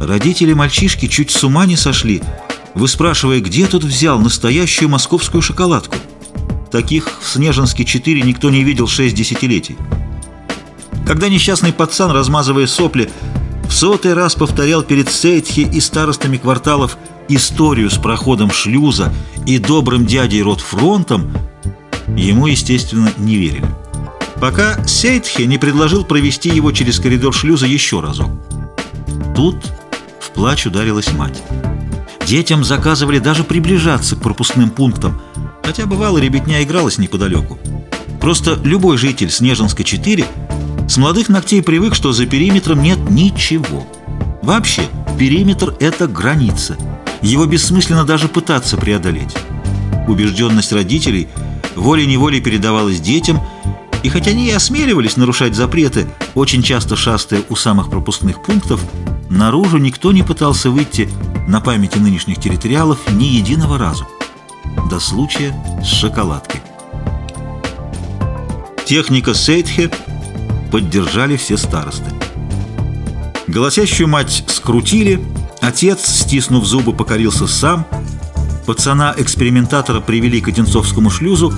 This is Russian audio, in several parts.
Родители мальчишки чуть с ума не сошли, выспрашивая, где тут взял настоящую московскую шоколадку. Таких в Снежинске-4 никто не видел шесть десятилетий. Когда несчастный пацан, размазывая сопли, в сотый раз повторял перед Сейтхи и старостами кварталов историю с проходом шлюза и добрым дядей Ротфронтом, ему, естественно, не верили. Пока Сейтхе не предложил провести его через коридор шлюза еще разок. Тут плач ударилась мать. Детям заказывали даже приближаться к пропускным пунктам, хотя бывало ребятня игралась неподалеку. Просто любой житель Снежинска-4 с молодых ногтей привык, что за периметром нет ничего. Вообще, периметр — это граница. Его бессмысленно даже пытаться преодолеть. Убежденность родителей волей-неволей передавалась детям, и хотя они и осмеливались нарушать запреты, очень часто шастая у самых пропускных пунктов, наружу никто не пытался выйти на памяти нынешних территориалов ни единого разу. До случая с шоколадкой. Техника Сейтхе поддержали все старосты. Голосящую мать скрутили, отец, стиснув зубы, покорился сам, пацана-экспериментатора привели к Одинцовскому шлюзу,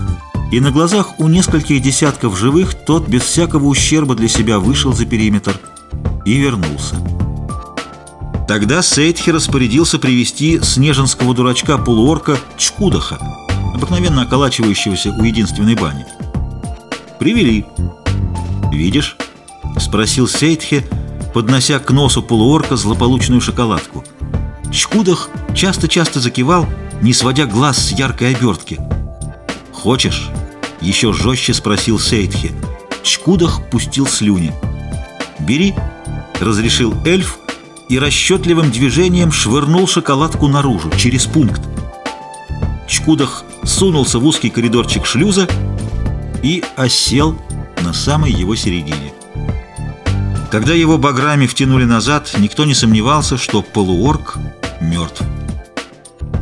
и на глазах у нескольких десятков живых тот без всякого ущерба для себя вышел за периметр и вернулся. Тогда Сейтхи распорядился привести снежинского дурачка-полуорка Чкудаха, обыкновенно околачивающегося у единственной бани. Привели. «Видишь?» — спросил Сейтхе, поднося к носу полуорка злополучную шоколадку. Чкудах часто-часто закивал, не сводя глаз с яркой обертки. «Хочешь?» — еще жестче спросил Сейтхе. Чкудах пустил слюни. «Бери», — разрешил эльф и расчетливым движением швырнул шоколадку наружу, через пункт. Чкудах сунулся в узкий коридорчик шлюза и осел на самой его середине. Когда его баграми втянули назад, никто не сомневался, что полуорг мертв.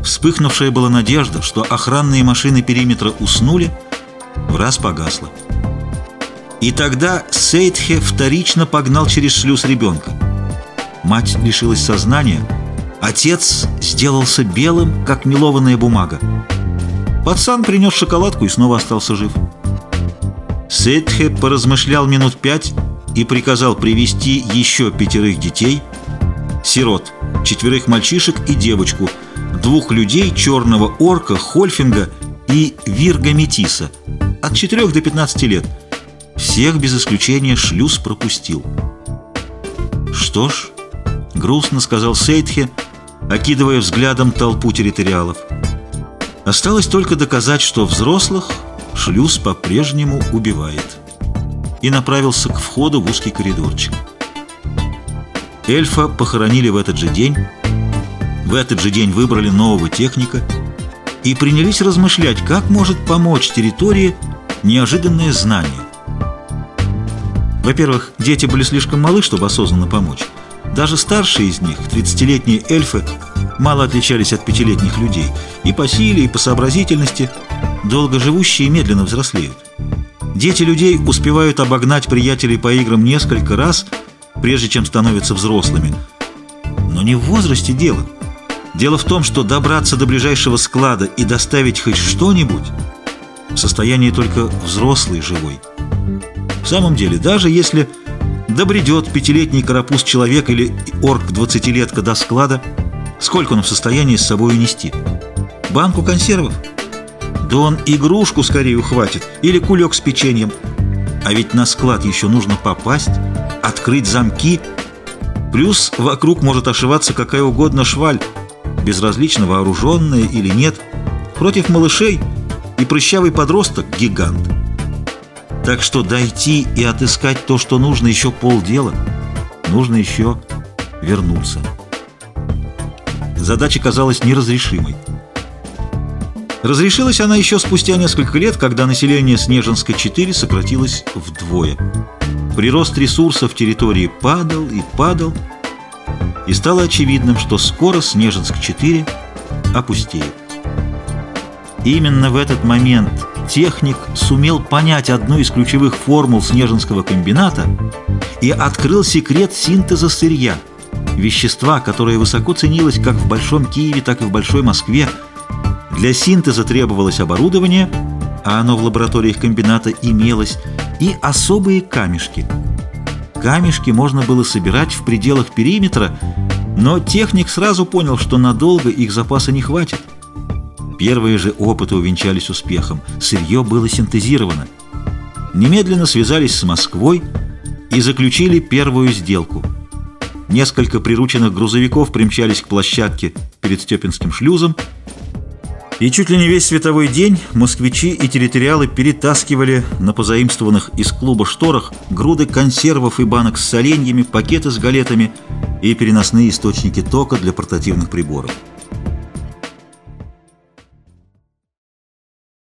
Вспыхнувшая была надежда, что охранные машины периметра уснули, в раз погасла. И тогда Сейтхе вторично погнал через шлюз ребенка. Мать лишилась сознания, отец сделался белым, как мелованная бумага. Пацан принес шоколадку и снова остался жив. Сейтхе поразмышлял минут пять и приказал привести еще пятерых детей, сирот, четверых мальчишек и девочку, двух людей, черного орка, хольфинга и вирга метиса, от 4 до 15 лет. Всех без исключения шлюз пропустил. «Что ж», — грустно сказал Сейтхе, окидывая взглядом толпу территориалов, «осталось только доказать, что взрослых шлюз по-прежнему убивает. И направился к входу в узкий коридорчик. Эльфа похоронили в этот же день, в этот же день выбрали нового техника и принялись размышлять, как может помочь территории неожиданное знание. Во-первых, дети были слишком малы, чтобы осознанно помочь. Даже старшие из них, 30-летние эльфы, мало отличались от пятилетних людей и по силе, и по сообразительности – долгоживущие медленно взрослеют. Дети людей успевают обогнать приятелей по играм несколько раз, прежде чем становятся взрослыми. Но не в возрасте дело. Дело в том, что добраться до ближайшего склада и доставить хоть что-нибудь в состоянии только взрослый живой. В самом деле, даже если добредет пятилетний карапуз человек или орк-двадцатилетка до склада, сколько он в состоянии с собой унести? Банку консервов? Да он игрушку скорее ухватит или кулек с печеньем. А ведь на склад еще нужно попасть, открыть замки. Плюс вокруг может ошиваться какая угодно шваль, безразлично вооруженная или нет. Против малышей и прыщавый подросток – гигант. Так что дойти и отыскать то, что нужно, еще полдела. Нужно еще вернуться. Задача казалась неразрешимой. Разрешилась она еще спустя несколько лет, когда население Снежинска-4 сократилось вдвое. Прирост ресурсов территории падал и падал, и стало очевидным, что скоро Снежинск-4 опустеет. Именно в этот момент техник сумел понять одну из ключевых формул Снежинского комбината и открыл секрет синтеза сырья – вещества, которое высоко ценилось как в Большом Киеве, так и в Большой Москве. Для синтеза требовалось оборудование, а оно в лабораториях комбината имелось, и особые камешки. Камешки можно было собирать в пределах периметра, но техник сразу понял, что надолго их запаса не хватит. Первые же опыты увенчались успехом. Сырье было синтезировано. Немедленно связались с Москвой и заключили первую сделку. Несколько прирученных грузовиков примчались к площадке перед Степинским шлюзом, и чуть ли не весь световой день москвичи и территориалы перетаскивали на позаимствованных из клуба шторах груды консервов и банок с соленьями, пакеты с галетами и переносные источники тока для портативных приборов.